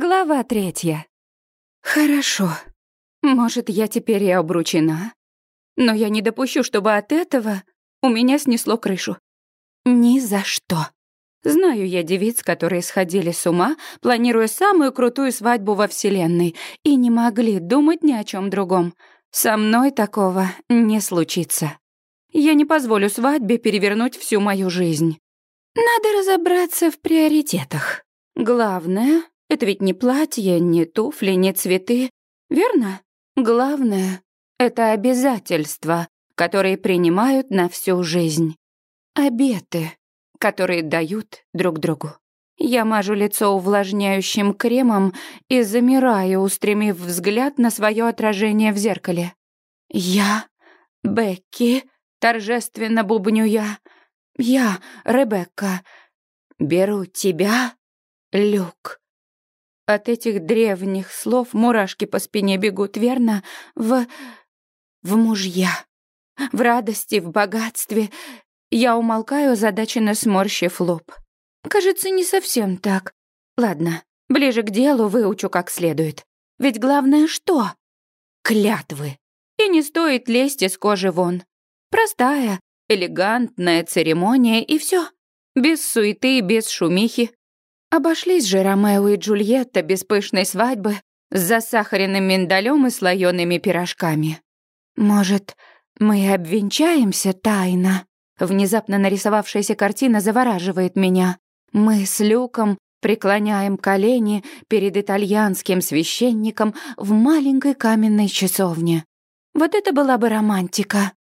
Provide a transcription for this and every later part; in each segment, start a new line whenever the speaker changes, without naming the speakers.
Глава третья. Хорошо. Может, я теперь и обручена. Но я не допущу, чтобы от этого у меня снесло крышу. Ни за что. Знаю я девиц, которые сходили с ума, планируя самую крутую свадьбу во Вселенной, и не могли думать ни о чем другом. Со мной такого не случится. Я не позволю свадьбе перевернуть всю мою жизнь. Надо разобраться в приоритетах. Главное это ведь не платье, не туфли, не цветы, верно? Главное — это обязательства, которые принимают на всю жизнь. Обеты, которые дают друг другу. Я мажу лицо увлажняющим кремом и замираю, устремив взгляд на свое отражение в зеркале. «Я, Бекки», — торжественно бубню я, — «я, Ребекка, беру тебя, Люк». От этих древних слов мурашки по спине бегут, верно? В... в мужья. В радости, в богатстве. Я умолкаю, задаченно сморщив лоб. Кажется, не совсем так. Ладно, ближе к делу выучу как следует. Ведь главное что? Клятвы. И не стоит лезть из кожи вон. Простая, элегантная церемония и все. Без суеты, без шумихи. Обошлись же Ромео и Джульетта без пышной свадьбы с засахаренным миндалем и слоёными пирожками. Может, мы обвенчаемся тайно? Внезапно нарисовавшаяся картина завораживает меня. Мы с Люком преклоняем колени перед итальянским священником в маленькой каменной часовне. Вот это была бы романтика.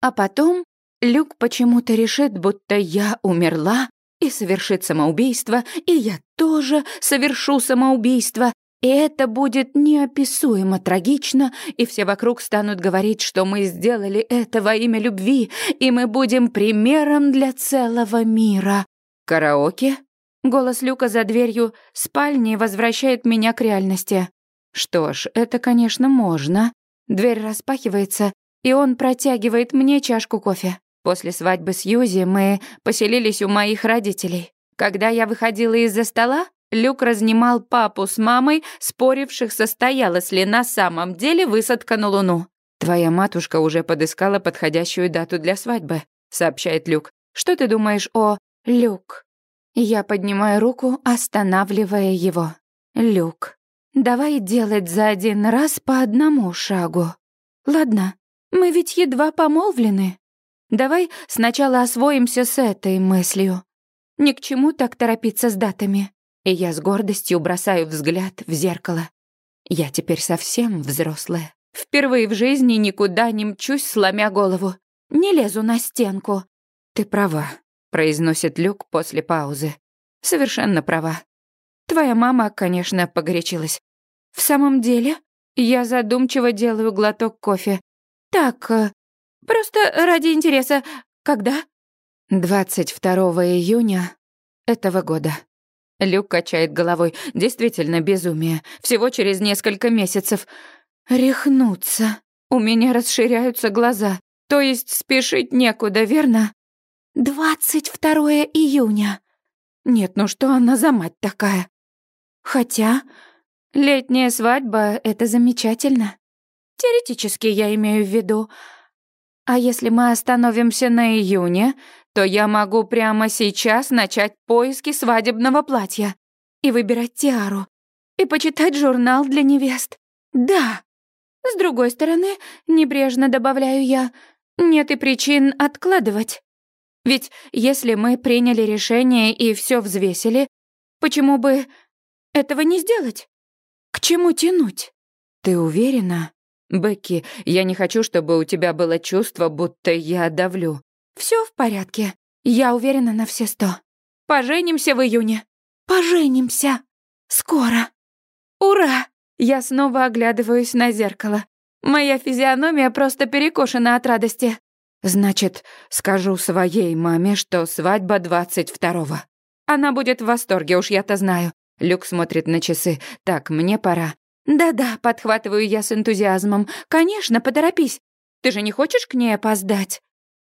А потом Люк почему-то решит, будто я умерла и совершит самоубийство, и я тоже совершу самоубийство, и это будет неописуемо трагично, и все вокруг станут говорить, что мы сделали это во имя любви, и мы будем примером для целого мира. Караоке? Голос Люка за дверью спальни возвращает меня к реальности. Что ж, это, конечно, можно. Дверь распахивается, и он протягивает мне чашку кофе. После свадьбы с Юзи мы поселились у моих родителей. Когда я выходила из-за стола, Люк разнимал папу с мамой, споривших, состоялась ли на самом деле высадка на Луну. «Твоя матушка уже подыскала подходящую дату для свадьбы», — сообщает Люк. «Что ты думаешь о Люк?» Я поднимаю руку, останавливая его. «Люк, давай делать за один раз по одному шагу. Ладно, мы ведь едва помолвлены. Давай сначала освоимся с этой мыслью. Ни к чему так торопиться с датами. И я с гордостью бросаю взгляд в зеркало. Я теперь совсем взрослая. Впервые в жизни никуда не мчусь, сломя голову. Не лезу на стенку. Ты права, произносит Люк после паузы. Совершенно права. Твоя мама, конечно, погорячилась. В самом деле, я задумчиво делаю глоток кофе. Так, э, Просто ради интереса. Когда?» «22 июня этого года». Люк качает головой. Действительно безумие. Всего через несколько месяцев. Рехнуться. У меня расширяются глаза. То есть спешить некуда, верно? 22 июня. Нет, ну что она за мать такая? Хотя летняя свадьба — это замечательно. Теоретически я имею в виду. А если мы остановимся на июне, то я могу прямо сейчас начать поиски свадебного платья и выбирать тиару, и почитать журнал для невест. Да. С другой стороны, небрежно добавляю я, нет и причин откладывать. Ведь если мы приняли решение и все взвесили, почему бы этого не сделать? К чему тянуть? Ты уверена? «Бекки, я не хочу, чтобы у тебя было чувство, будто я давлю». Все в порядке. Я уверена на все сто. Поженимся в июне. Поженимся. Скоро. Ура! Я снова оглядываюсь на зеркало. Моя физиономия просто перекошена от радости. Значит, скажу своей маме, что свадьба двадцать второго. Она будет в восторге, уж я-то знаю. Люк смотрит на часы. Так, мне пора. «Да-да», — подхватываю я с энтузиазмом. «Конечно, поторопись. Ты же не хочешь к ней опоздать?»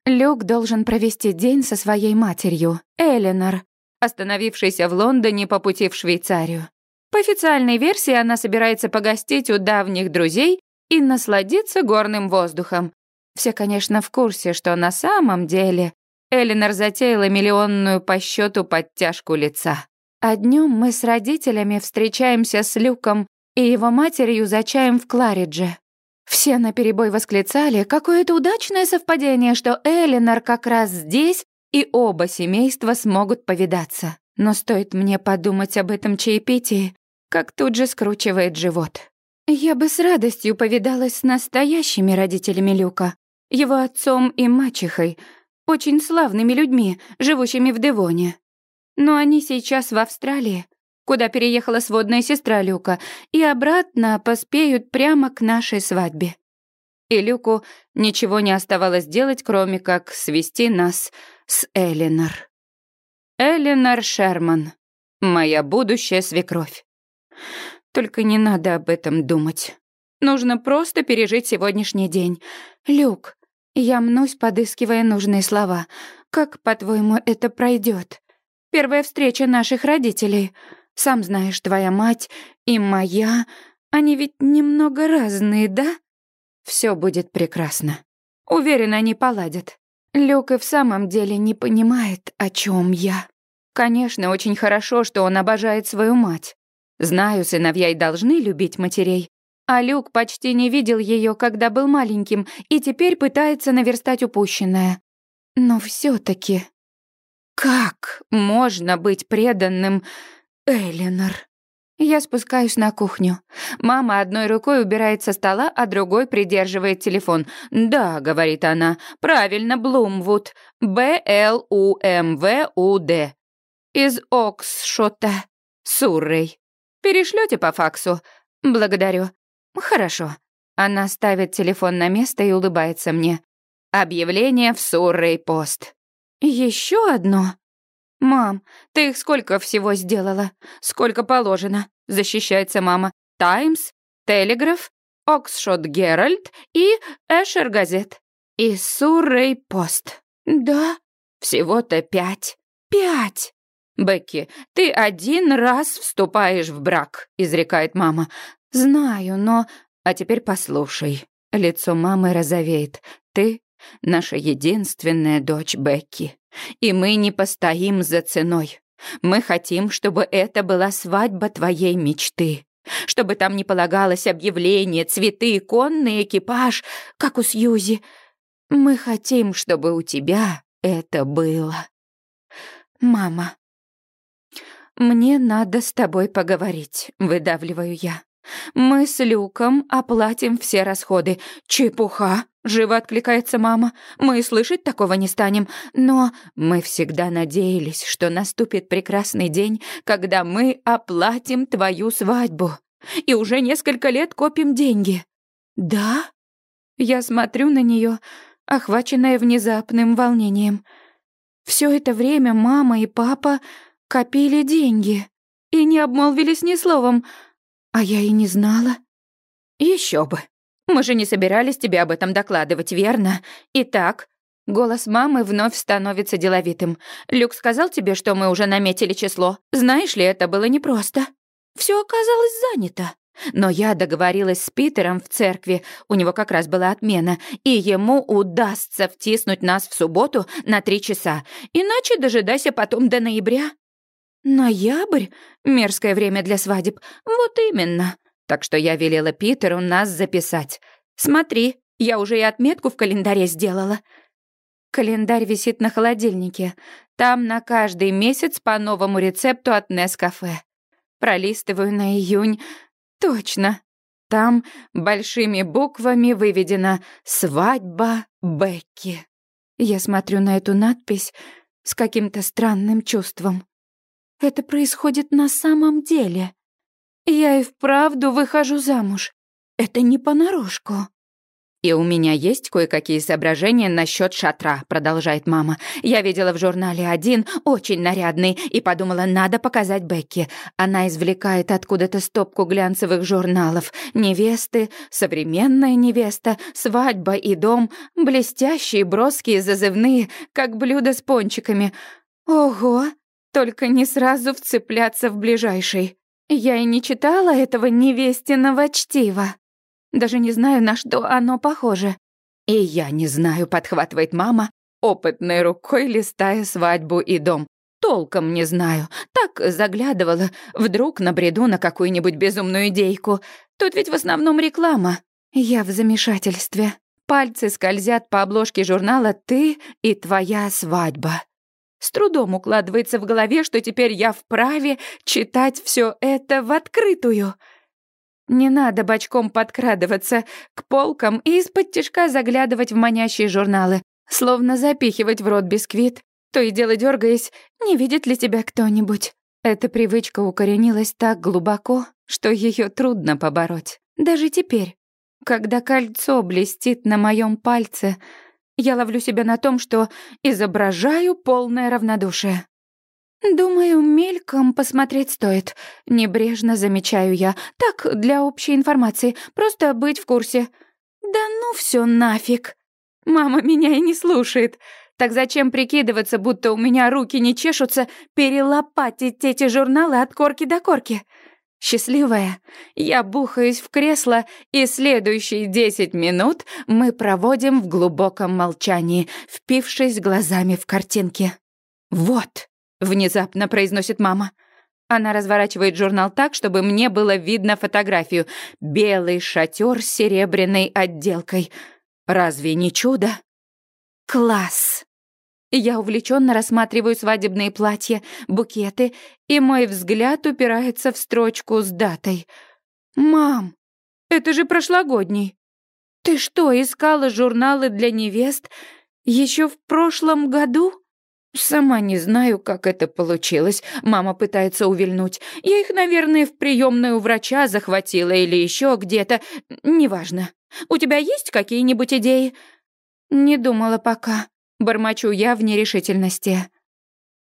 Люк должен провести день со своей матерью, Эленор, остановившейся в Лондоне по пути в Швейцарию. По официальной версии она собирается погостить у давних друзей и насладиться горным воздухом. Все, конечно, в курсе, что на самом деле Элинор затеяла миллионную по счету подтяжку лица. А днем мы с родителями встречаемся с Люком и его матерью за чаем в Кларидже. Все наперебой восклицали, какое это удачное совпадение, что Элинор как раз здесь, и оба семейства смогут повидаться. Но стоит мне подумать об этом чаепитии, как тут же скручивает живот. Я бы с радостью повидалась с настоящими родителями Люка, его отцом и мачехой, очень славными людьми, живущими в Девоне. Но они сейчас в Австралии, куда переехала сводная сестра Люка, и обратно поспеют прямо к нашей свадьбе. И Люку ничего не оставалось делать, кроме как свести нас с Элинор. Элинор Шерман, моя будущая свекровь. Только не надо об этом думать. Нужно просто пережить сегодняшний день. Люк, я мнусь, подыскивая нужные слова. Как, по-твоему, это пройдет? Первая встреча наших родителей. Сам знаешь, твоя мать и моя, они ведь немного разные, да? Все будет прекрасно. Уверена, они поладят. Люк и в самом деле не понимает, о чем я. Конечно, очень хорошо, что он обожает свою мать. Знаю, сыновья и должны любить матерей. А Люк почти не видел ее, когда был маленьким, и теперь пытается наверстать упущенное. Но все таки как можно быть преданным Элинор? Я спускаюсь на кухню. Мама одной рукой убирает со стола, а другой придерживает телефон. «Да», — говорит она, — «правильно, Блумвуд. Б-Л-У-М-В-У-Д. Из Оксшота, Суррей. Перешлете по факсу? Благодарю. Хорошо. Она ставит телефон на место и улыбается мне. Объявление в Суррей пост. Еще одно? Мам, ты их сколько всего сделала? Сколько положено? Защищается мама. Таймс, Телеграф, Оксшот Геральт и Эшер Газет. И Суррей пост. Да, всего-то пять. Пять! «Бекки, ты один раз вступаешь в брак», — изрекает мама. «Знаю, но...» «А теперь послушай». Лицо мамы розовеет. «Ты — наша единственная дочь Бекки, и мы не постоим за ценой. Мы хотим, чтобы это была свадьба твоей мечты, чтобы там не полагалось объявление, цветы, конный экипаж, как у Сьюзи. Мы хотим, чтобы у тебя это было. Мама, «Мне надо с тобой поговорить», — выдавливаю я. «Мы с Люком оплатим все расходы. Чепуха!» — живо откликается мама. «Мы слышать такого не станем, но мы всегда надеялись, что наступит прекрасный день, когда мы оплатим твою свадьбу. И уже несколько лет копим деньги». «Да?» Я смотрю на нее, охваченная внезапным волнением. Все это время мама и папа копили деньги и не обмолвились ни словом, а я и не знала. Еще бы. Мы же не собирались тебе об этом докладывать, верно? Итак, голос мамы вновь становится деловитым. Люк сказал тебе, что мы уже наметили число. Знаешь ли, это было непросто. Все оказалось занято. Но я договорилась с Питером в церкви, у него как раз была отмена, и ему удастся втиснуть нас в субботу на три часа, иначе дожидайся потом до ноября. «Ноябрь? Мерзкое время для свадеб. Вот именно. Так что я велела Питеру нас записать. Смотри, я уже и отметку в календаре сделала». Календарь висит на холодильнике. Там на каждый месяц по новому рецепту от Нескафе. Пролистываю на июнь. Точно. Там большими буквами выведено «Свадьба Бекки». Я смотрю на эту надпись с каким-то странным чувством. Это происходит на самом деле. Я и вправду выхожу замуж. Это не понарошку. «И у меня есть кое-какие соображения насчет шатра», — продолжает мама. «Я видела в журнале один, очень нарядный, и подумала, надо показать Бекки. Она извлекает откуда-то стопку глянцевых журналов. Невесты, современная невеста, свадьба и дом, блестящие, броские, зазывные, как блюдо с пончиками. Ого, только не сразу вцепляться в ближайший. Я и не читала этого невестиного чтива. Даже не знаю, на что оно похоже. И я не знаю, подхватывает мама, опытной рукой листая свадьбу и дом. Толком не знаю. Так заглядывала, вдруг набреду на какую-нибудь безумную идейку. Тут ведь в основном реклама. Я в замешательстве. Пальцы скользят по обложке журнала «Ты и твоя свадьба». С трудом укладывается в голове, что теперь я вправе читать все это в открытую. Не надо бочком подкрадываться к полкам и из-под тишка заглядывать в манящие журналы, словно запихивать в рот бисквит, то и дело дергаясь, не видит ли тебя кто-нибудь. Эта привычка укоренилась так глубоко, что ее трудно побороть. Даже теперь, когда кольцо блестит на моем пальце — я ловлю себя на том, что изображаю полное равнодушие. «Думаю, мельком посмотреть стоит», — небрежно замечаю я. «Так, для общей информации, просто быть в курсе». «Да ну все нафиг!» Мама меня и не слушает. Так зачем прикидываться, будто у меня руки не чешутся, перелопатить эти журналы от корки до корки?» Счастливая, я бухаюсь в кресло, и следующие десять минут мы проводим в глубоком молчании, впившись глазами в картинки. «Вот», — внезапно произносит мама. Она разворачивает журнал так, чтобы мне было видно фотографию. Белый шатер с серебряной отделкой. Разве не чудо? Класс! Я увлеченно рассматриваю свадебные платья, букеты, и мой взгляд упирается в строчку с датой. «Мам, это же прошлогодний. Ты что, искала журналы для невест еще в прошлом году?» Сама не знаю, как это получилось. Мама пытается увильнуть. Я их, наверное, в приемной у врача захватила или еще где-то. Неважно. У тебя есть какие-нибудь идеи? Не думала пока. Бормочу я в нерешительности.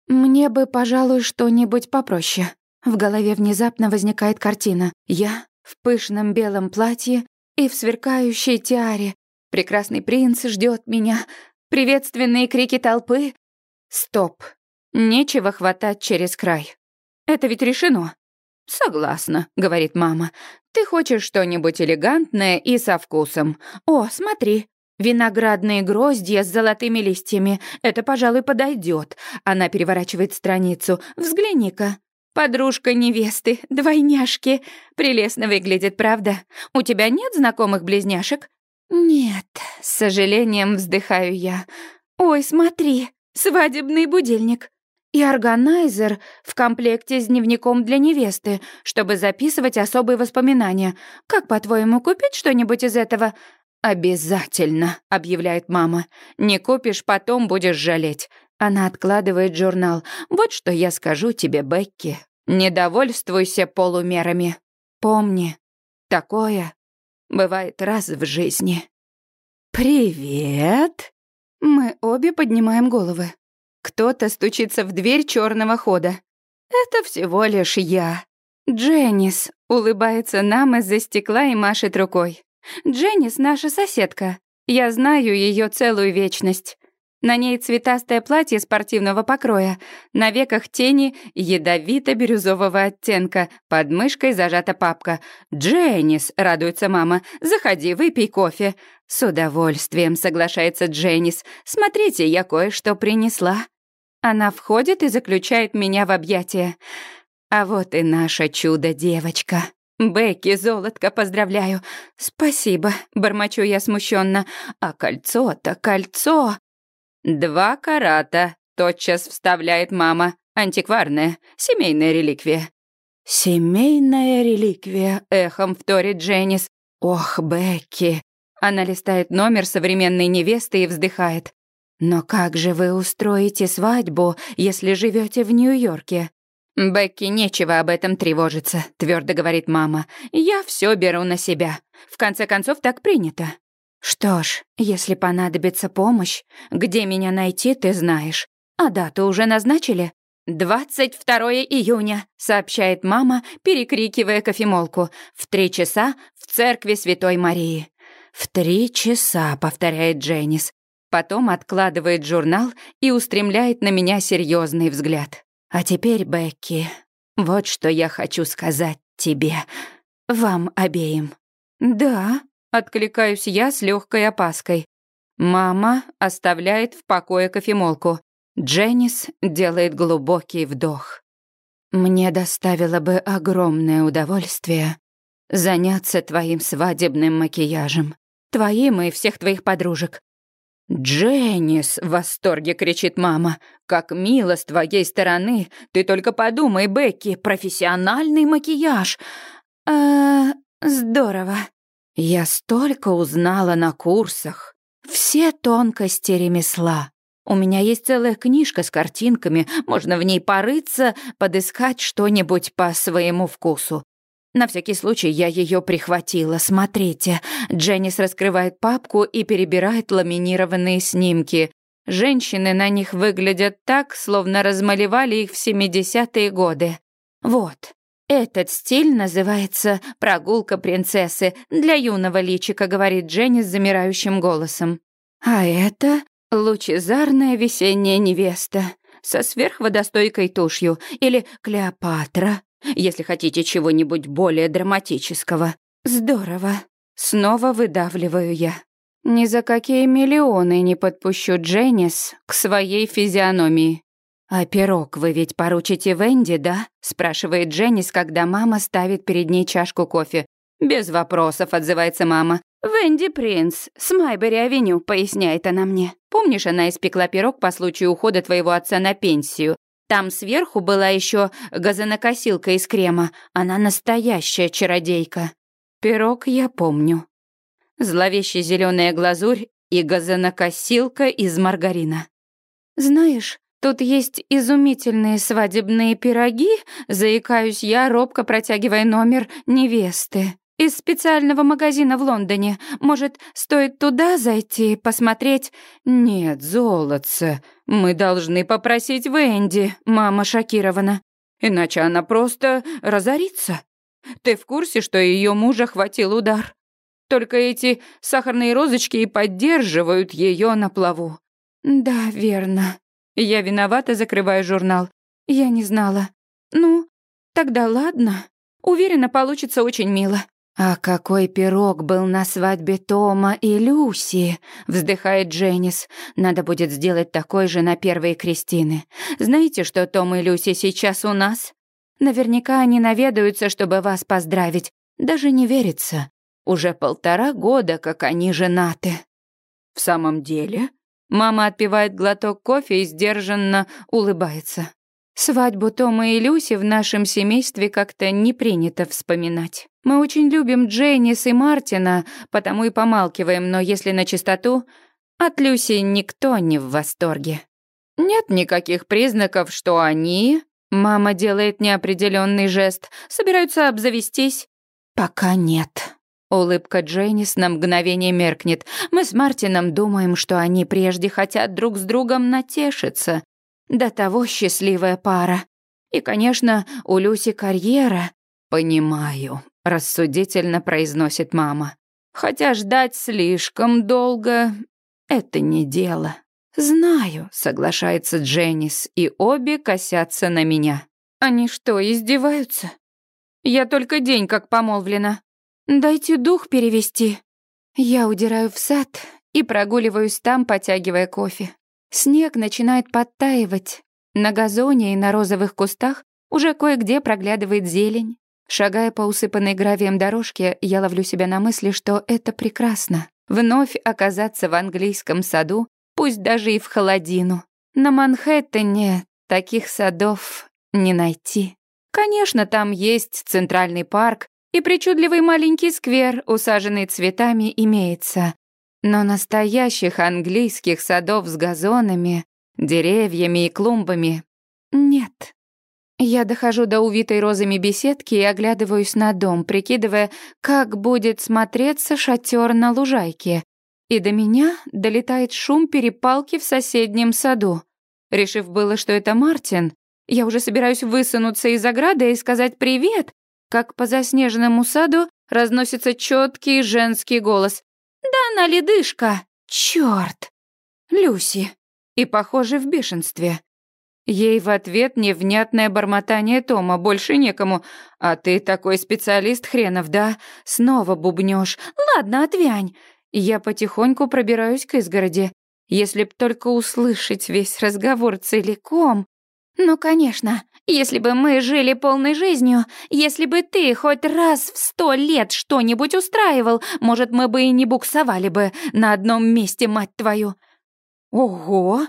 Мне бы, пожалуй, что-нибудь попроще. В голове внезапно возникает картина. Я в пышном белом платье и в сверкающей тиаре. Прекрасный принц ждет меня. Приветственные крики толпы. Стоп. Нечего хватать через край. Это ведь решено. «Согласна», — говорит мама. «Ты хочешь что-нибудь элегантное и со вкусом. О, смотри, Виноградные гроздья с золотыми листьями. Это, пожалуй, подойдет. Она переворачивает страницу. Взгляни-ка. Подружка невесты, двойняшки. Прелестно выглядит, правда? У тебя нет знакомых близняшек? Нет, с сожалением вздыхаю я. Ой, смотри, свадебный будильник. И органайзер в комплекте с дневником для невесты, чтобы записывать особые воспоминания. Как, по-твоему, купить что-нибудь из этого? «Обязательно», — объявляет мама. «Не купишь, потом будешь жалеть». Она откладывает журнал. «Вот что я скажу тебе, Бекки. Не довольствуйся полумерами. Помни, такое бывает раз в жизни». «Привет!» Мы обе поднимаем головы. Кто-то стучится в дверь черного хода. «Это всего лишь я». Дженнис улыбается нам из-за стекла и машет рукой. Дженнис наша соседка. Я знаю ее целую вечность. На ней цветастое платье спортивного покроя, на веках тени ядовито-бирюзового оттенка, под мышкой зажата папка. «Дженнис», — радуется мама, — «заходи, выпей кофе». С удовольствием соглашается Дженнис. «Смотрите, я кое-что принесла». Она входит и заключает меня в объятия. А вот и наша чудо-девочка. «Бекки, золотко, поздравляю!» «Спасибо», — бормочу я смущенно. «А кольцо-то, кольцо!» «Два карата», — тотчас вставляет мама. «Антикварная, семейная реликвия». «Семейная реликвия», — эхом вторит Дженнис. «Ох, Бекки!» Она листает номер современной невесты и вздыхает. «Но как же вы устроите свадьбу, если живете в Нью-Йорке?» «Бекки, нечего об этом тревожиться», — твердо говорит мама. «Я все беру на себя. В конце концов, так принято». «Что ж, если понадобится помощь, где меня найти, ты знаешь. А дату уже назначили?» «22 июня», — сообщает мама, перекрикивая кофемолку. «В три часа в церкви Святой Марии». «В три часа», — повторяет Дженнис. Потом откладывает журнал и устремляет на меня серьезный взгляд. А теперь, Бекки, Вот что я хочу сказать тебе, вам обеим. Да, откликаюсь я с легкой опаской. Мама оставляет в покое кофемолку. Дженнис делает глубокий вдох. Мне доставило бы огромное удовольствие заняться твоим свадебным макияжем. Твоим и всех твоих подружек. «Дженнис!» — в восторге кричит мама. «Как мило с твоей стороны! Ты только подумай, Бекки, профессиональный макияж!» «Э, здорово. Я столько узнала на курсах. Все тонкости ремесла. У меня есть целая книжка с картинками, можно в ней порыться, подыскать что-нибудь по своему вкусу. На всякий случай я ее прихватила. Смотрите. Дженнис раскрывает папку и перебирает ламинированные снимки. Женщины на них выглядят так, словно размалевали их в 70-е годы. Вот. Этот стиль называется «Прогулка принцессы» для юного личика, говорит Дженни с замирающим голосом. А это лучезарная весенняя невеста со сверхводостойкой тушью или Клеопатра если хотите чего-нибудь более драматического. Здорово. Снова выдавливаю я. Ни за какие миллионы не подпущу Дженнис к своей физиономии. «А пирог вы ведь поручите Венди, да?» — спрашивает Дженнис, когда мама ставит перед ней чашку кофе. «Без вопросов», — отзывается мама. «Венди Принц, с Майбери-авеню», — поясняет она мне. «Помнишь, она испекла пирог по случаю ухода твоего отца на пенсию? Там сверху была еще газонокосилка из крема. Она настоящая чародейка. Пирог я помню. Зловещая зеленая глазурь и газонокосилка из маргарина. Знаешь, тут есть изумительные свадебные пироги, заикаюсь я, робко протягивая номер невесты. Из специального магазина в Лондоне. Может, стоит туда зайти, посмотреть? Нет, золотце. Мы должны попросить Венди, мама шокирована. Иначе она просто разорится. Ты в курсе, что ее мужа хватил удар? Только эти сахарные розочки и поддерживают ее на плаву. Да, верно. Я виновата, закрываю журнал. Я не знала. Ну, тогда ладно. Уверена, получится очень мило. «А какой пирог был на свадьбе Тома и Люси!» — вздыхает Дженнис. «Надо будет сделать такой же на первые Кристины. Знаете, что Том и Люси сейчас у нас? Наверняка они наведаются, чтобы вас поздравить. Даже не верится. Уже полтора года, как они женаты». «В самом деле?» Мама отпивает глоток кофе и сдержанно улыбается. Свадьбу Тома и Люси в нашем семействе как-то не принято вспоминать. Мы очень любим Дженнис и Мартина, потому и помалкиваем, но если на чистоту, от Люси никто не в восторге. Нет никаких признаков, что они... Мама делает неопределенный жест. Собираются обзавестись? Пока нет. Улыбка Дженнис на мгновение меркнет. Мы с Мартином думаем, что они прежде хотят друг с другом натешиться. До того счастливая пара. И, конечно, у Люси карьера. Понимаю, рассудительно произносит мама. Хотя ждать слишком долго — это не дело. «Знаю», — соглашается Дженнис, и обе косятся на меня. «Они что, издеваются? Я только день как помолвлена. Дайте дух перевести». Я удираю в сад и прогуливаюсь там, потягивая кофе. Снег начинает подтаивать. На газоне и на розовых кустах уже кое-где проглядывает зелень. Шагая по усыпанной гравием дорожке, я ловлю себя на мысли, что это прекрасно. Вновь оказаться в английском саду, пусть даже и в холодину. На Манхэттене таких садов не найти. Конечно, там есть центральный парк, и причудливый маленький сквер, усаженный цветами, имеется. Но настоящих английских садов с газонами, деревьями и клумбами нет. Я дохожу до увитой розами беседки и оглядываюсь на дом, прикидывая, как будет смотреться шатер на лужайке. И до меня долетает шум перепалки в соседнем саду. Решив было, что это Мартин, я уже собираюсь высунуться из ограды и сказать «привет», как по заснеженному саду разносится четкий женский голос. Да она ледышка. Чёрт. Люси. И, похоже, в бешенстве. Ей в ответ невнятное бормотание Тома, больше некому. А ты такой специалист хренов, да? Снова бубнёшь. Ладно, отвянь. Я потихоньку пробираюсь к изгороди. Если б только услышать весь разговор целиком. Ну, конечно, если бы мы жили полной жизнью, если бы ты хоть раз в сто лет что-нибудь устраивал, может, мы бы и не буксовали бы на одном месте, мать твою. Ого!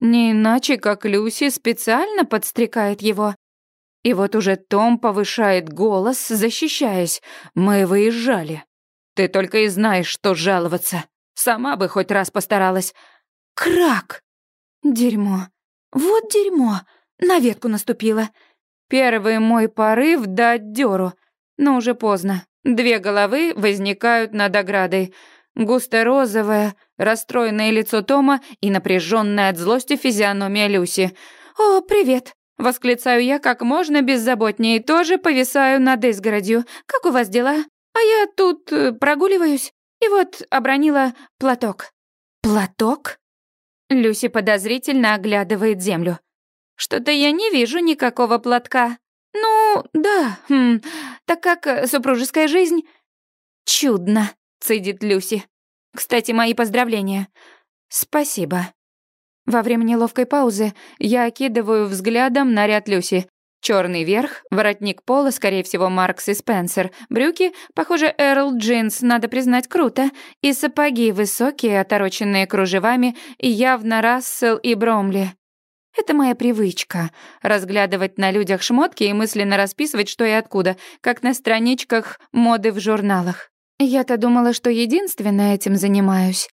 Не иначе, как Люси специально подстрекает его. И вот уже Том повышает голос, защищаясь. Мы выезжали. Ты только и знаешь, что жаловаться. Сама бы хоть раз постаралась. Крак! Дерьмо. Вот дерьмо. На ветку наступила. Первый мой порыв дать дёру. Но уже поздно. Две головы возникают над оградой. Густо-розовое, расстроенное лицо Тома и напряженная от злости физиономия Люси. «О, привет!» — восклицаю я как можно беззаботнее и тоже повисаю над изгородью. «Как у вас дела? А я тут э, прогуливаюсь, и вот обронила платок». «Платок?» Люси подозрительно оглядывает землю. «Что-то я не вижу никакого платка». «Ну, да, хм, так как э, супружеская жизнь...» «Чудно», — цедит Люси. «Кстати, мои поздравления». «Спасибо». Во время неловкой паузы я окидываю взглядом наряд Люси. Черный верх, воротник пола, скорее всего, Маркс и Спенсер, брюки, похоже, Эрл джинс, надо признать, круто, и сапоги высокие, отороченные кружевами, явно Рассел и Бромли. Это моя привычка — разглядывать на людях шмотки и мысленно расписывать, что и откуда, как на страничках моды в журналах. Я-то думала, что единственная этим занимаюсь.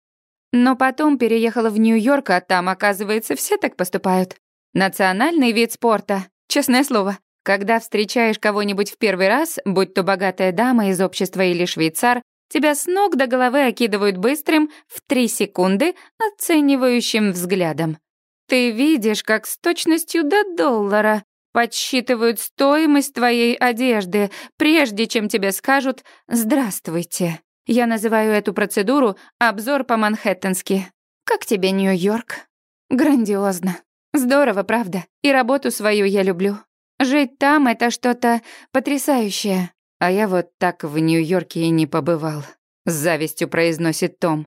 Но потом переехала в Нью-Йорк, а там, оказывается, все так поступают. Национальный вид спорта. Честное слово, когда встречаешь кого-нибудь в первый раз, будь то богатая дама из общества или швейцар, тебя с ног до головы окидывают быстрым, в три секунды, оценивающим взглядом. Ты видишь, как с точностью до доллара подсчитывают стоимость твоей одежды, прежде чем тебе скажут «Здравствуйте». Я называю эту процедуру «обзор по-манхэттенски». Как тебе Нью-Йорк? Грандиозно. Здорово, правда? И работу свою я люблю. Жить там — это что-то потрясающее. А я вот так в Нью-Йорке и не побывал. С завистью произносит Том.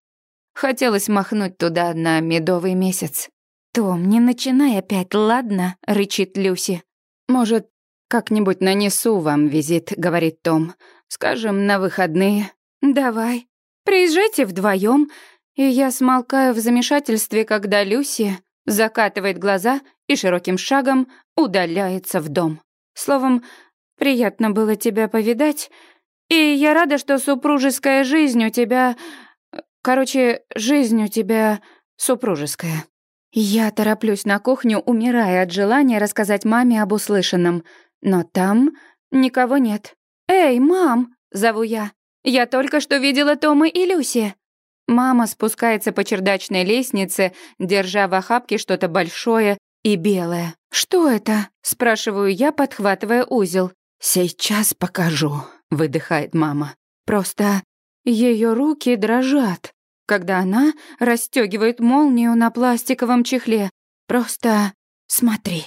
Хотелось махнуть туда на медовый месяц. «Том, не начинай опять, ладно?» — рычит Люси. «Может, как-нибудь нанесу вам визит», — говорит Том. «Скажем, на выходные». «Давай. Приезжайте вдвоем. И я смолкаю в замешательстве, когда Люси закатывает глаза и широким шагом удаляется в дом. Словом, приятно было тебя повидать, и я рада, что супружеская жизнь у тебя... Короче, жизнь у тебя супружеская. Я тороплюсь на кухню, умирая от желания рассказать маме об услышанном. Но там никого нет. «Эй, мам!» — зову я. «Я только что видела Тома и Люси». Мама спускается по чердачной лестнице, держа в охапке что-то большое и белое. «Что это?» — спрашиваю я, подхватывая узел. «Сейчас покажу», — выдыхает мама. «Просто ее руки дрожат, когда она расстегивает молнию на пластиковом чехле. Просто смотри.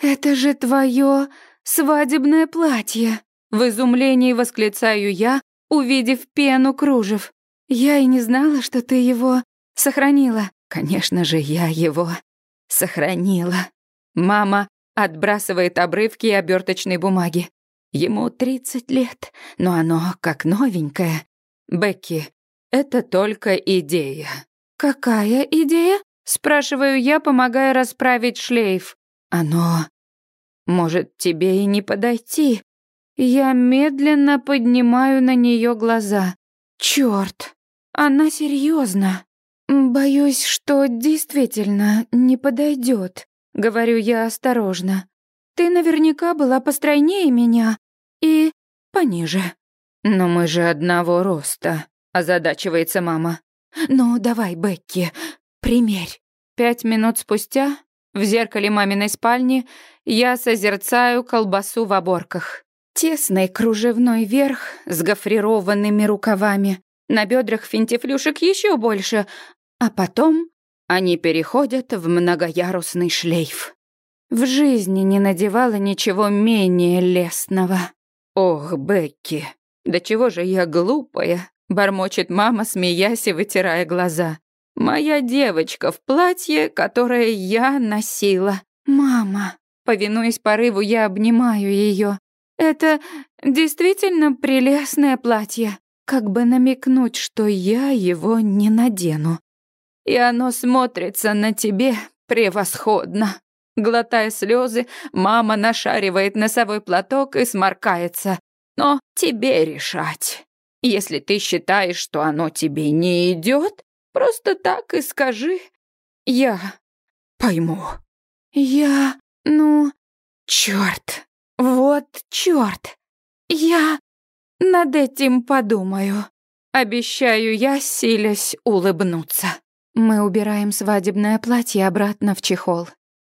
Это же твое свадебное платье!» В изумлении восклицаю я, увидев пену кружев. Я и не знала, что ты его сохранила. Конечно же, я его сохранила. Мама отбрасывает обрывки оберточной бумаги. Ему 30 лет, но оно как новенькое. Бекки, это только идея. Какая идея? Спрашиваю я, помогая расправить шлейф. Оно может тебе и не подойти. Я медленно поднимаю на нее глаза. Черт, она серьезно. Боюсь, что действительно не подойдет, говорю я осторожно. Ты наверняка была постройнее меня и пониже. Но мы же одного роста, озадачивается мама. Ну, давай, Бекки, примерь. Пять минут спустя в зеркале маминой спальни я созерцаю колбасу в оборках. Тесный кружевной верх с гофрированными рукавами, на бедрах финтифлюшек еще больше, а потом они переходят в многоярусный шлейф. В жизни не надевала ничего менее лесного.
Ох, Бекки, да чего же я глупая, бормочет мама, смеясь и вытирая глаза. Моя девочка в платье, которое я носила.
Мама, повинуясь порыву, я обнимаю ее. Это действительно прелестное платье. Как бы намекнуть, что я его не надену.
И оно смотрится на тебе превосходно. Глотая слезы, мама нашаривает носовой платок и сморкается. Но тебе решать. Если ты считаешь, что оно тебе не идет, просто так и скажи. Я пойму.
Я, ну, черт, вот черт. Я над этим подумаю. Обещаю я, силясь улыбнуться. Мы убираем свадебное платье обратно в чехол.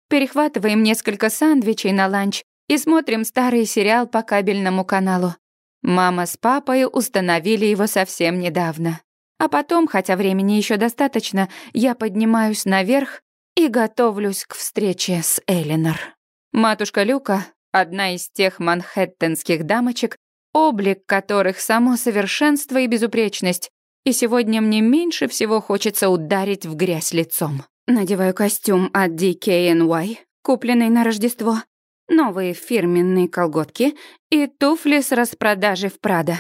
Перехватываем несколько сэндвичей на ланч и смотрим старый сериал по кабельному каналу. Мама с папой установили его совсем недавно. А потом, хотя времени еще достаточно, я поднимаюсь наверх и готовлюсь к встрече с Элинор. Матушка Люка, одна из тех манхэттенских дамочек, облик которых само совершенство и безупречность, и сегодня мне меньше всего хочется ударить в грязь лицом. Надеваю костюм от DKNY, купленный на Рождество, новые фирменные колготки и туфли с распродажи в Прада.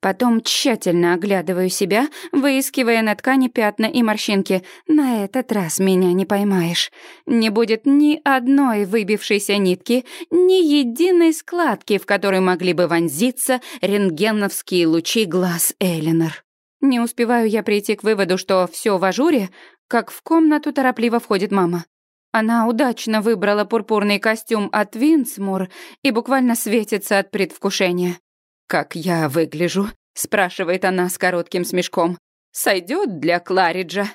Потом тщательно оглядываю себя, выискивая на ткани пятна и морщинки. На этот раз меня не поймаешь. Не будет ни одной выбившейся нитки, ни единой складки, в которой могли бы вонзиться рентгеновские лучи глаз Элинор. Не успеваю я прийти к выводу, что все в ажуре, как в комнату торопливо входит мама. Она удачно выбрала пурпурный костюм от Винсмур и буквально светится от предвкушения. «Как я выгляжу?» — спрашивает она с коротким смешком. «Сойдет для Клариджа?»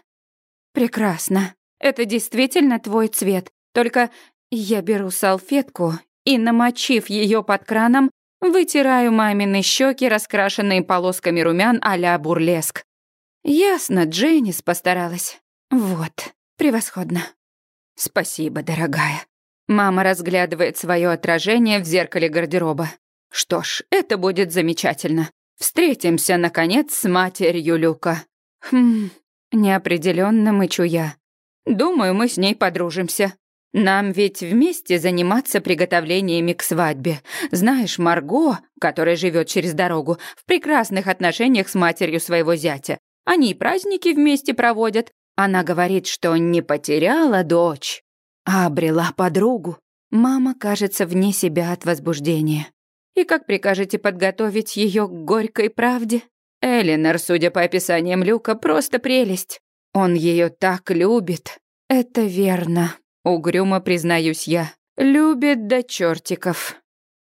«Прекрасно. Это действительно твой цвет. Только я беру салфетку и, намочив ее под краном, Вытираю мамины щеки, раскрашенные полосками румян а-ля бурлеск. Ясно, Дженнис постаралась. Вот, превосходно. Спасибо, дорогая. Мама разглядывает свое отражение в зеркале гардероба. Что ж, это будет замечательно. Встретимся, наконец, с матерью Люка. Хм, неопределенно мычу я. Думаю, мы с ней подружимся. Нам ведь вместе заниматься приготовлениями к свадьбе. Знаешь, Марго, которая живет через дорогу, в прекрасных отношениях с матерью своего зятя. Они и праздники вместе проводят. Она говорит, что не потеряла дочь, а обрела подругу. Мама кажется вне себя от возбуждения. И как прикажете подготовить ее к горькой правде? Элинор, судя по описаниям Люка, просто прелесть. Он ее так любит. Это верно. Угрюмо признаюсь я. Любит до чертиков.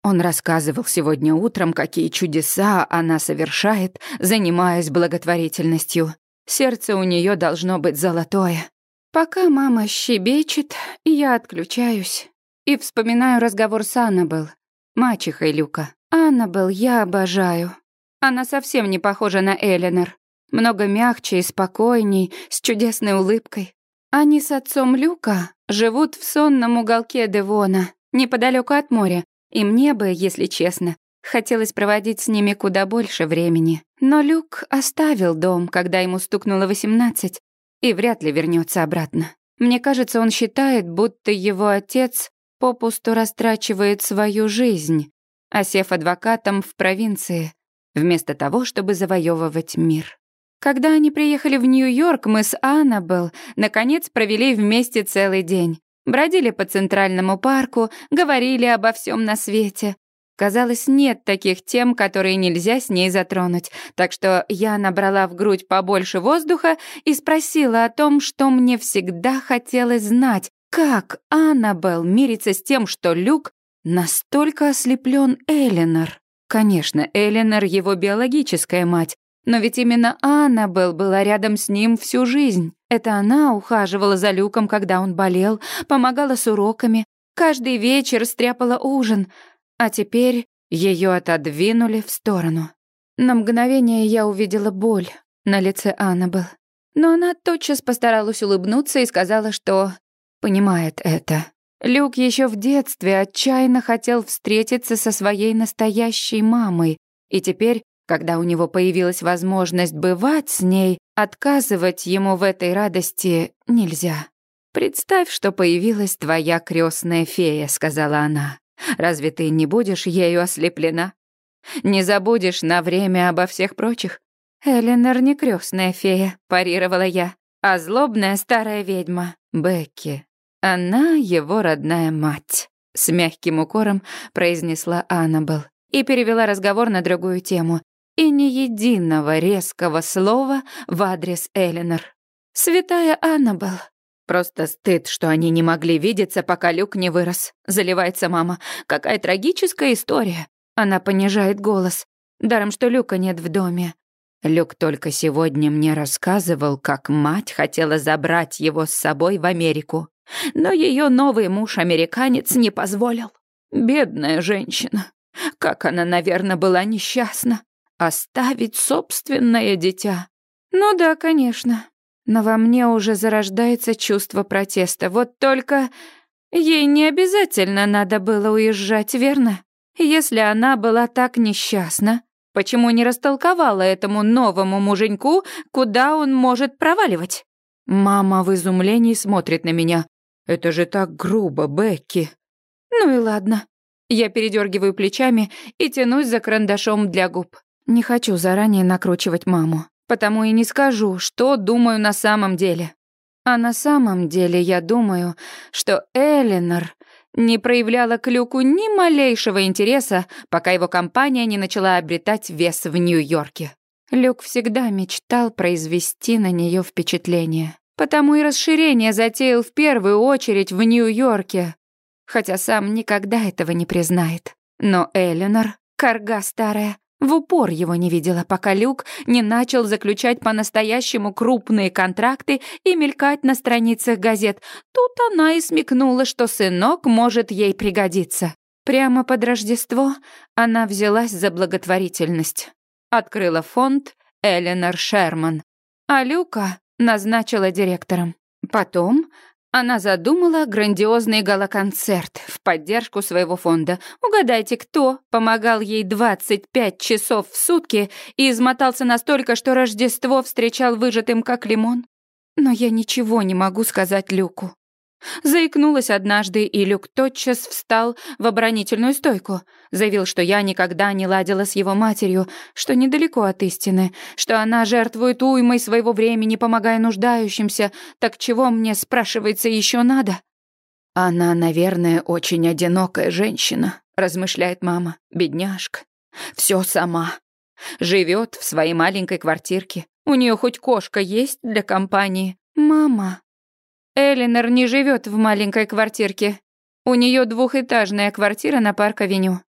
Он рассказывал сегодня утром, какие чудеса она совершает, занимаясь благотворительностью. Сердце у нее должно быть золотое. Пока мама щебечет, я отключаюсь. И вспоминаю разговор с Аннабелл, мачехой Люка. Аннабелл я обожаю. Она совсем не похожа на Эленор. Много мягче и спокойней, с чудесной улыбкой. Они с отцом Люка живут в сонном уголке Девона, неподалеку от моря, и мне бы, если честно, хотелось проводить с ними куда больше времени. Но Люк оставил дом, когда ему стукнуло 18, и вряд ли вернется обратно. Мне кажется, он считает, будто его отец попусту растрачивает свою жизнь, осев адвокатом в провинции, вместо того, чтобы завоевывать мир. Когда они приехали в Нью-Йорк, мы с Аннабелл наконец провели вместе целый день. Бродили по Центральному парку, говорили обо всем на свете. Казалось, нет таких тем, которые нельзя с ней затронуть, так что я набрала в грудь побольше воздуха и спросила о том, что мне всегда хотелось знать, как Аннабелл мирится с тем, что Люк настолько ослеплен Эленор. Конечно, Эленор — его биологическая мать, но ведь именно Аннабелл была рядом с ним всю жизнь. Это она ухаживала за Люком, когда он болел, помогала с уроками, каждый вечер стряпала ужин, а теперь ее отодвинули в сторону. На мгновение я увидела боль на лице Аннабелл. Но она тотчас постаралась улыбнуться и сказала, что понимает это. Люк еще в детстве отчаянно хотел встретиться со своей настоящей мамой, и теперь, когда у него появилась возможность бывать с ней, отказывать ему в этой радости нельзя. «Представь, что появилась твоя крестная фея», — сказала она. «Разве ты не будешь ею ослеплена? Не забудешь на время обо всех прочих?» «Эленор не крестная фея», — парировала я, «а злобная старая ведьма, Бекки. Она его родная мать», — с мягким укором произнесла Аннабелл и перевела разговор на другую тему. И ни единого резкого слова в адрес Эленор. «Святая Аннабелл». «Просто стыд, что они не могли видеться, пока Люк не вырос», — заливается мама. «Какая трагическая история». Она понижает голос. Даром, что Люка нет в доме. Люк только сегодня мне рассказывал, как мать хотела забрать его с собой в Америку. Но ее новый муж-американец не позволил. Бедная женщина. Как она, наверное, была несчастна. Оставить собственное дитя. Ну да, конечно. Но во мне уже зарождается чувство протеста. Вот только ей не обязательно надо было уезжать, верно? Если она была так несчастна, почему не растолковала этому новому муженьку, куда он может проваливать? Мама в изумлении смотрит на меня. Это же так грубо, Бекки. Ну и ладно. Я передергиваю плечами и тянусь за карандашом для губ. Не хочу заранее накручивать маму, потому и не скажу, что думаю на самом деле. А на самом деле я думаю, что Эленор не проявляла к Люку ни малейшего интереса, пока его компания не начала обретать вес в Нью-Йорке. Люк всегда мечтал произвести на нее впечатление. Потому и расширение затеял в первую очередь в Нью-Йорке, хотя сам никогда этого не признает. Но Эленор, корга старая, в упор его не видела, пока Люк не начал заключать по-настоящему крупные контракты и мелькать на страницах газет. Тут она и смекнула, что сынок может ей пригодиться. Прямо под Рождество она взялась за благотворительность. Открыла фонд Эленор Шерман. А Люка назначила директором. Потом она задумала грандиозный галоконцерт в поддержку своего фонда. Угадайте, кто помогал ей 25 часов в сутки и измотался настолько, что Рождество встречал выжатым как лимон? Но я ничего не могу сказать Люку. Заикнулась однажды, и Люк тотчас встал в оборонительную стойку. Заявил, что я никогда не ладила с его матерью, что недалеко от истины, что она жертвует уймой своего времени, помогая нуждающимся. Так чего мне, спрашивается, еще надо? «Она, наверное, очень одинокая женщина», — размышляет мама, бедняжка. Все сама. Живет в своей маленькой квартирке. У нее хоть кошка есть для компании. Мама, Элинор не живет в маленькой квартирке. У нее двухэтажная квартира на Парк-авеню.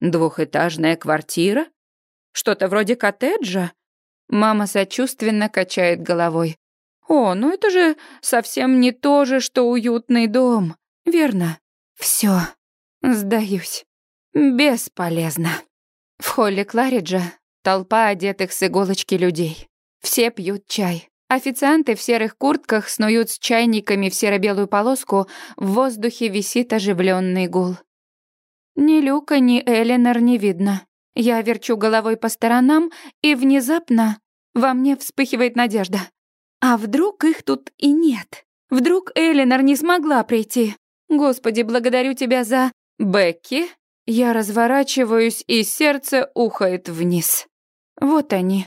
Двухэтажная квартира? Что-то вроде коттеджа? Мама сочувственно качает головой. О, ну это же совсем не то же, что уютный дом. Верно? Все. Сдаюсь. Бесполезно. В холле Клариджа толпа одетых с иголочки людей. Все пьют чай. Официанты в серых куртках снуют с чайниками в серо-белую полоску, в воздухе висит оживленный гул. Ни Люка, ни Эленор не видно. Я верчу головой по сторонам, и внезапно во мне вспыхивает надежда. А вдруг их тут и нет? Вдруг Эленор не смогла прийти? Господи, благодарю тебя за... Бекки? Я разворачиваюсь, и сердце ухает вниз. Вот они,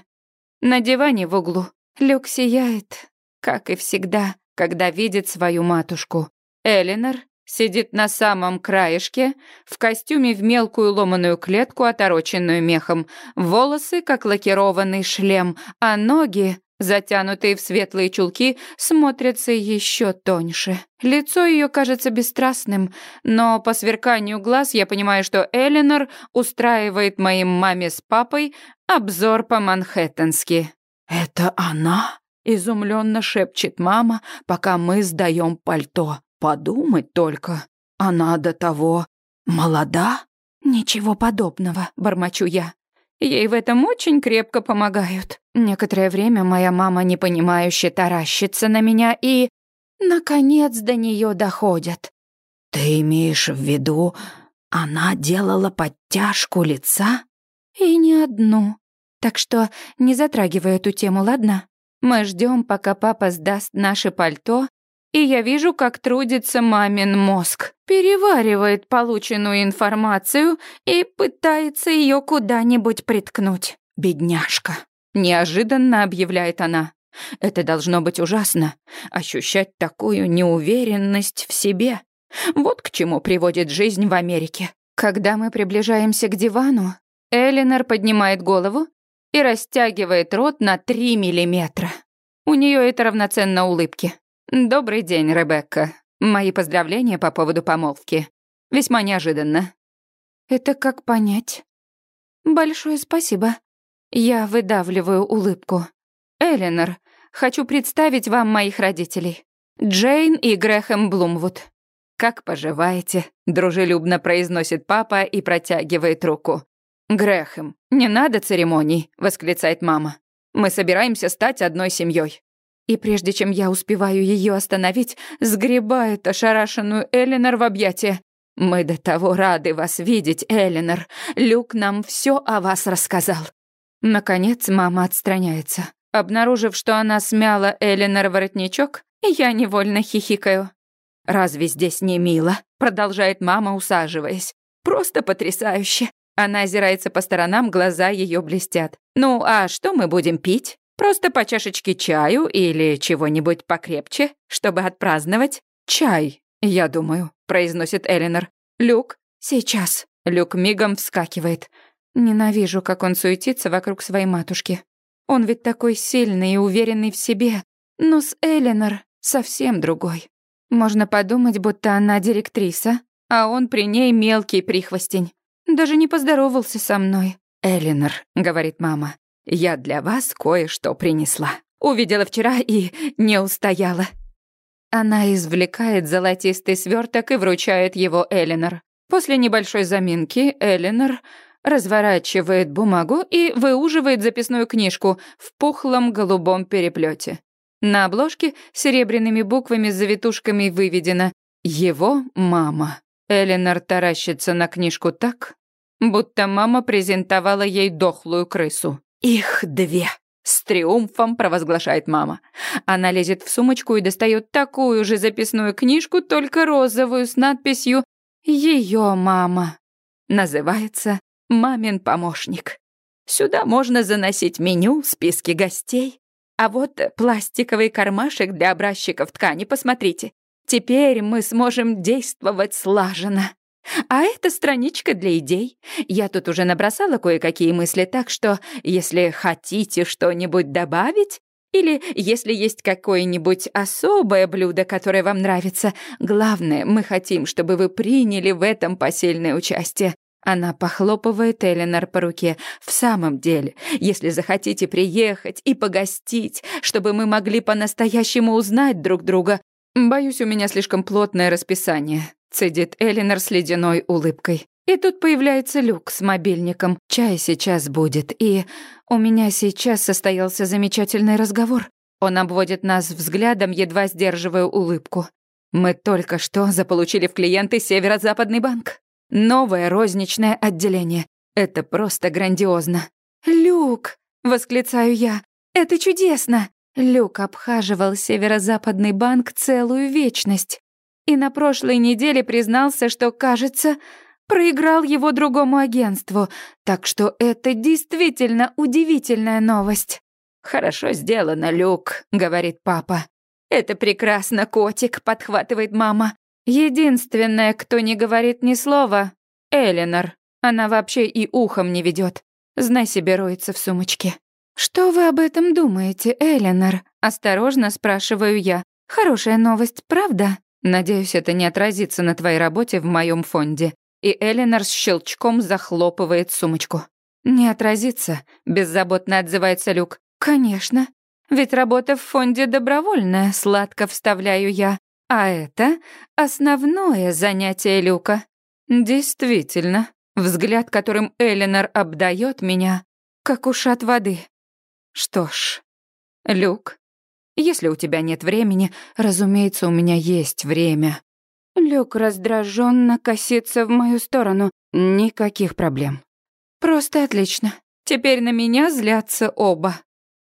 на диване в углу. Люк сияет, как и всегда, когда видит свою матушку. Элинор сидит на самом краешке, в костюме в мелкую ломаную клетку, отороченную мехом, волосы, как лакированный шлем, а ноги, затянутые в светлые чулки, смотрятся еще тоньше. Лицо ее кажется бесстрастным, но по сверканию глаз я понимаю, что Элинор устраивает моим маме с папой обзор по-манхэттенски. «Это она?» — изумленно шепчет мама, пока мы сдаем пальто. «Подумать только, она до того молода?» «Ничего подобного», — бормочу я. Ей в этом очень крепко помогают. Некоторое время моя мама непонимающе таращится на меня и... Наконец до нее доходят.
«Ты имеешь в виду, она делала подтяжку лица?»
«И не одну. Так что не затрагивай эту тему, ладно? Мы ждем, пока папа сдаст наше пальто, и я вижу, как трудится мамин мозг, переваривает полученную информацию и пытается ее куда-нибудь приткнуть. Бедняжка. Неожиданно объявляет она. Это должно быть ужасно, ощущать такую неуверенность в себе. Вот к чему приводит жизнь в Америке. Когда мы приближаемся к дивану, Элинор поднимает голову и растягивает рот на три миллиметра. У нее это равноценно улыбке. «Добрый день, Ребекка. Мои поздравления по поводу помолвки. Весьма неожиданно». «Это как понять?» «Большое спасибо». Я выдавливаю улыбку. «Эленор, хочу представить вам моих родителей. Джейн и Грэхэм Блумвуд». «Как поживаете?» — дружелюбно произносит папа и протягивает руку. «Грэхэм, не надо церемоний», — восклицает мама. «Мы собираемся стать одной семьей. И прежде чем я успеваю ее остановить, сгребает ошарашенную Элинор в объятия. «Мы до того рады вас видеть, Элинор. Люк нам все о вас рассказал». Наконец мама отстраняется. Обнаружив, что она смяла Элинор воротничок, я невольно хихикаю. «Разве здесь не мило?» — продолжает мама, усаживаясь. «Просто потрясающе. Она озирается по сторонам, глаза ее блестят. «Ну, а что мы будем пить? Просто по чашечке чаю или чего-нибудь покрепче, чтобы отпраздновать?» «Чай, я думаю», — произносит Элинор. «Люк, сейчас». Люк мигом вскакивает. Ненавижу, как он суетится вокруг своей матушки. Он ведь такой сильный и уверенный в себе. Но с Элинор совсем другой. Можно подумать, будто она директриса, а он при ней мелкий прихвостень. Даже не поздоровался со мной. «Элинор», — говорит мама, — «я для вас кое-что принесла. Увидела вчера и не устояла». Она извлекает золотистый сверток и вручает его Элинор. После небольшой заминки Элинор разворачивает бумагу и выуживает записную книжку в пухлом голубом переплете. На обложке серебряными буквами с завитушками выведено «Его мама». Эленор таращится на книжку так, будто мама презентовала ей дохлую крысу. «Их две!» — с триумфом провозглашает мама. Она лезет в сумочку и достает такую же записную книжку, только розовую, с надписью «Ее мама». Называется «Мамин помощник». Сюда можно заносить меню, списки гостей. А вот пластиковый кармашек для образчиков ткани, посмотрите. Теперь мы сможем действовать слаженно. А это страничка для идей. Я тут уже набросала кое-какие мысли, так что если хотите что-нибудь добавить, или если есть какое-нибудь особое блюдо, которое вам нравится, главное, мы хотим, чтобы вы приняли в этом посильное участие. Она похлопывает Эленор по руке. «В самом деле, если захотите приехать и погостить, чтобы мы могли по-настоящему узнать друг друга, «Боюсь, у меня слишком плотное расписание», — цедит Элинор с ледяной улыбкой. И тут появляется Люк с мобильником. Чай сейчас будет, и у меня сейчас состоялся замечательный разговор. Он обводит нас взглядом, едва сдерживая улыбку. Мы только что заполучили в клиенты Северо-Западный банк. Новое розничное отделение. Это просто грандиозно. «Люк!» — восклицаю я. «Это чудесно!» Люк обхаживал Северо-Западный банк целую вечность. И на прошлой неделе признался, что, кажется, проиграл его другому агентству. Так что это действительно удивительная новость. «Хорошо сделано, Люк», — говорит папа. «Это прекрасно, котик», — подхватывает мама. Единственная, кто не говорит ни слова — Эленор. Она вообще и ухом не ведет. Знай себе, роется в сумочке. «Что вы об этом думаете, Эленор?» — осторожно спрашиваю я. «Хорошая новость, правда?» «Надеюсь, это не отразится на твоей работе в моем фонде». И Эленор с щелчком захлопывает сумочку. «Не отразится», — беззаботно отзывается Люк. «Конечно. Ведь работа в фонде добровольная», — сладко вставляю я. А это основное занятие Люка. Действительно, взгляд, которым Эленор обдает меня, как ушат воды. Что ж, Люк, если у тебя нет времени, разумеется, у меня есть время. Люк раздраженно косится в мою сторону. Никаких проблем.
Просто отлично. Теперь на меня злятся оба.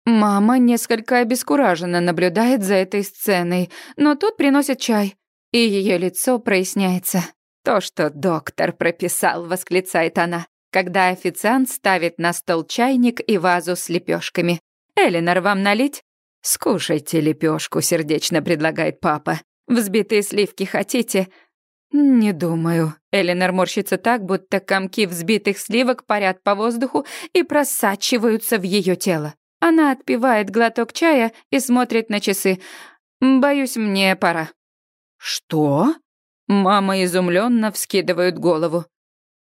Мама несколько обескураженно наблюдает за этой сценой, но тут приносит чай, и ее лицо проясняется. «То, что доктор прописал», — восклицает она, когда официант ставит на стол чайник и вазу с лепешками. «Элинор, вам налить?» «Скушайте лепешку», — сердечно предлагает папа. «Взбитые сливки хотите?» «Не думаю». Элинор морщится так, будто комки взбитых сливок парят по воздуху и просачиваются в ее тело. Она отпивает глоток чая и смотрит на часы. «Боюсь, мне пора».
«Что?»
Мама изумленно вскидывает голову.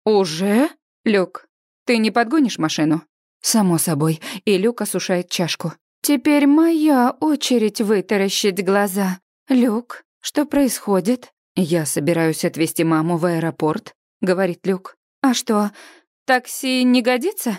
«Уже? Люк, ты не подгонишь машину?»
«Само собой». И Люк осушает чашку.
«Теперь моя очередь вытаращить глаза. Люк, что происходит?»
«Я собираюсь отвезти маму в аэропорт», — говорит Люк.
«А что, такси не годится?»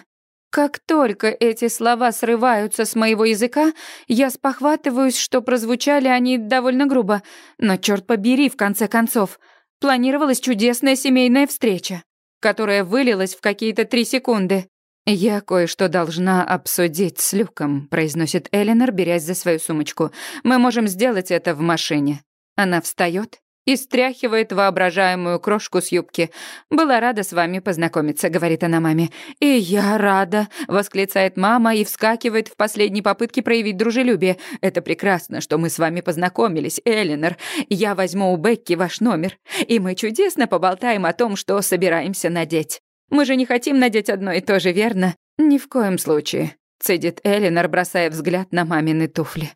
Как только эти слова срываются с моего языка, я спохватываюсь, что прозвучали они довольно грубо. Но черт побери, в конце концов, планировалась чудесная семейная встреча, которая вылилась в какие-то три секунды.
«Я кое-что должна обсудить с Люком», — произносит Эленор, берясь за свою сумочку. «Мы можем сделать это в машине». Она встает и стряхивает воображаемую крошку с юбки. «Была рада с вами познакомиться», — говорит она маме. «И я рада», — восклицает мама и вскакивает в последней попытке проявить дружелюбие. «Это прекрасно, что мы с вами познакомились, Элинор. Я возьму у Бекки ваш номер, и мы чудесно поболтаем о том, что собираемся надеть. Мы же не хотим надеть одно и то же, верно?» «Ни в коем случае», — цедит Элинор, бросая взгляд на мамины туфли.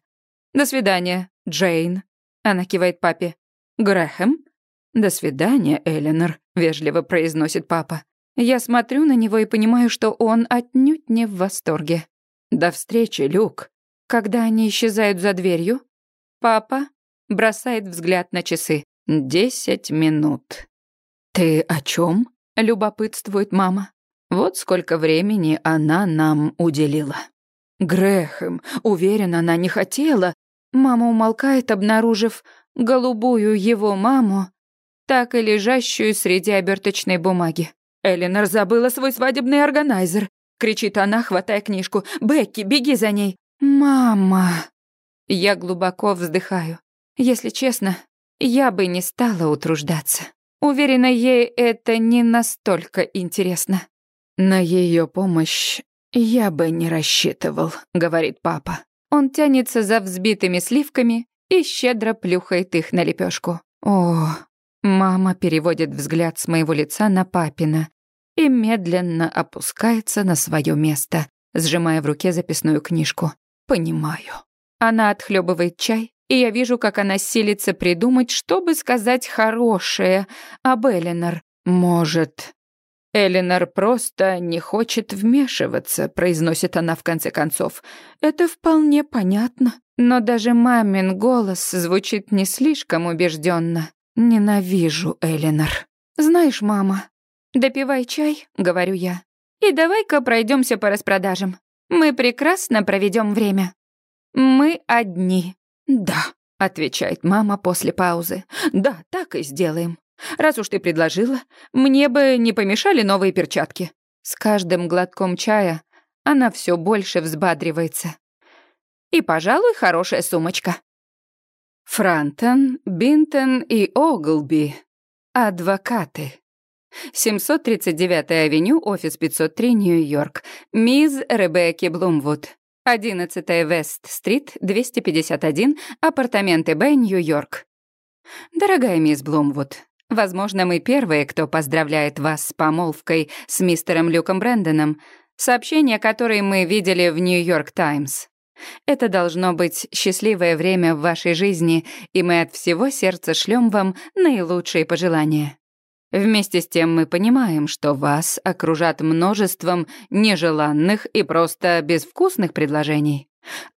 «До свидания, Джейн», — она кивает папе. «Грэхэм?» «До свидания, Эленор», — вежливо произносит папа. Я смотрю на него и понимаю, что он отнюдь не в восторге. «До встречи, Люк». Когда они исчезают за дверью, папа бросает взгляд на часы. «Десять минут». «Ты о чем? любопытствует мама. Вот сколько времени она нам уделила. Грэхэм, уверена, она не хотела. Мама умолкает, обнаружив голубую его маму, так и лежащую среди оберточной бумаги. Эленор забыла свой свадебный органайзер. Кричит она, хватая книжку. «Бекки, беги за ней!» «Мама!» Я глубоко вздыхаю. Если честно, я бы не стала утруждаться. Уверена, ей это не настолько интересно. На ее помощь я бы не рассчитывал, говорит папа. Он тянется за взбитыми сливками и щедро плюхает их на лепешку. О, мама переводит взгляд с моего лица на папина и медленно опускается на свое место, сжимая в руке записную книжку. Понимаю. Она отхлебывает чай, и я вижу, как она силится придумать, чтобы сказать хорошее об Эленор. Может, Эленор просто не хочет вмешиваться, произносит она в конце концов. Это вполне понятно. Но даже мамин голос звучит не слишком убежденно. Ненавижу Эленор. Знаешь, мама, допивай чай, говорю я. И давай-ка пройдемся по распродажам. Мы прекрасно проведем время. Мы одни. Да, отвечает мама после паузы. Да, так и сделаем. Раз уж ты предложила, мне бы не помешали новые перчатки. С каждым глотком чая она все больше взбадривается и, пожалуй, хорошая сумочка. Франтон, Бинтон и Оглби. Адвокаты. 739-я авеню, офис 503, Нью-Йорк. Мисс Ребекки Блумвуд. 11-я Вест-стрит, 251, апартаменты Б, Нью-Йорк. Дорогая мисс Блумвуд, возможно, мы первые, кто поздравляет вас с помолвкой с мистером Люком Брэндоном, сообщение, которое мы видели в Нью-Йорк Таймс. Это должно быть счастливое время в вашей жизни, и мы от всего сердца шлем вам наилучшие пожелания. Вместе с тем мы понимаем, что вас окружат множеством нежеланных и просто безвкусных предложений.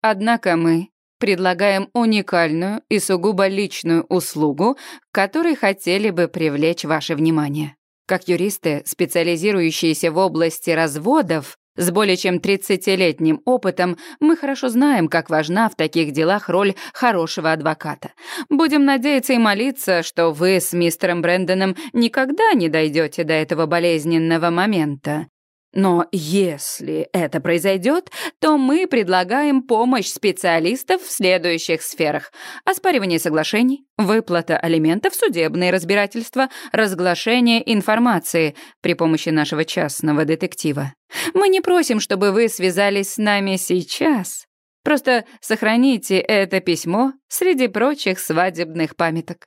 Однако мы предлагаем уникальную и сугубо личную услугу, которой хотели бы привлечь ваше внимание. Как юристы, специализирующиеся в области разводов,
С более чем 30-летним опытом мы хорошо знаем, как важна в таких делах роль хорошего адвоката. Будем надеяться и молиться, что вы с мистером Брэндоном никогда не дойдете до этого болезненного момента. Но если это произойдет, то мы предлагаем помощь специалистов в следующих сферах. Оспаривание соглашений, выплата алиментов, судебные разбирательства, разглашение информации при помощи нашего частного детектива. Мы не просим, чтобы вы связались с нами сейчас. Просто сохраните это письмо среди прочих свадебных памяток.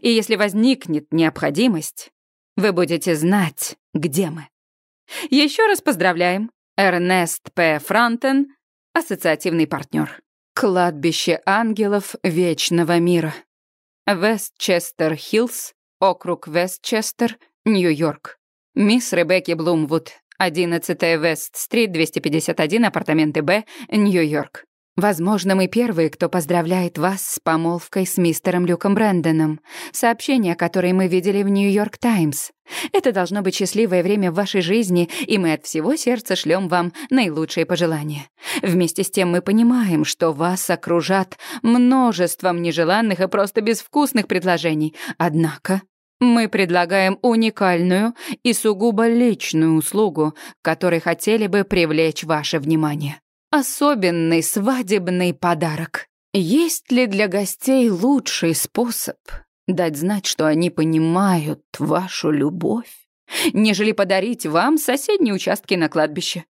И если возникнет необходимость, вы будете знать, где мы. Еще раз поздравляем. Эрнест П. Франтен, ассоциативный партнер. Кладбище ангелов Вечного мира. Вестчестер-Хиллз, округ Вестчестер, Нью-Йорк. Мисс Ребекки Блумвуд, 11 Вест-стрит, 251, апартаменты Б, Нью-Йорк. Возможно, мы первые, кто поздравляет вас с помолвкой с мистером Люком Брэндоном. Сообщение, которое мы видели в Нью-Йорк Таймс. Это должно быть счастливое время в вашей жизни, и мы от всего сердца шлем вам наилучшие пожелания. Вместе с тем мы понимаем, что вас окружат множеством нежеланных и просто безвкусных предложений. Однако мы предлагаем уникальную и сугубо личную услугу, которой хотели бы привлечь ваше внимание особенный свадебный подарок. Есть ли для гостей лучший способ дать знать, что они понимают вашу любовь, нежели подарить вам соседние участки на кладбище?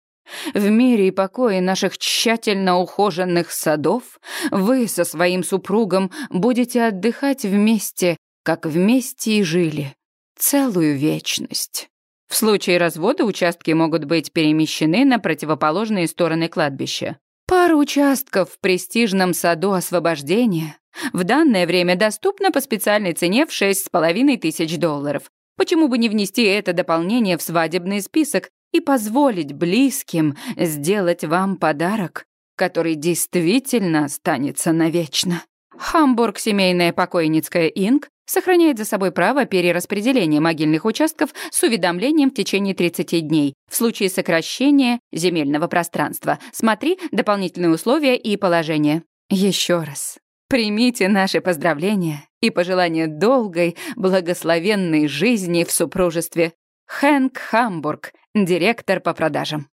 В мире и покое наших тщательно ухоженных садов вы со своим супругом будете отдыхать вместе, как вместе и жили, целую вечность. В случае развода участки могут быть перемещены на противоположные стороны кладбища. Пару участков в престижном саду освобождения в данное время доступна по специальной цене в шесть с половиной тысяч долларов. Почему бы не внести это дополнение в свадебный список и позволить близким сделать вам подарок, который действительно останется навечно? Хамбург семейная покойницкая Инк сохраняет за собой право перераспределения могильных участков с уведомлением в течение 30 дней в случае сокращения земельного пространства. Смотри дополнительные условия и положения. Еще раз. Примите наши поздравления и пожелания долгой, благословенной жизни в супружестве. Хэнк Хамбург, директор по продажам.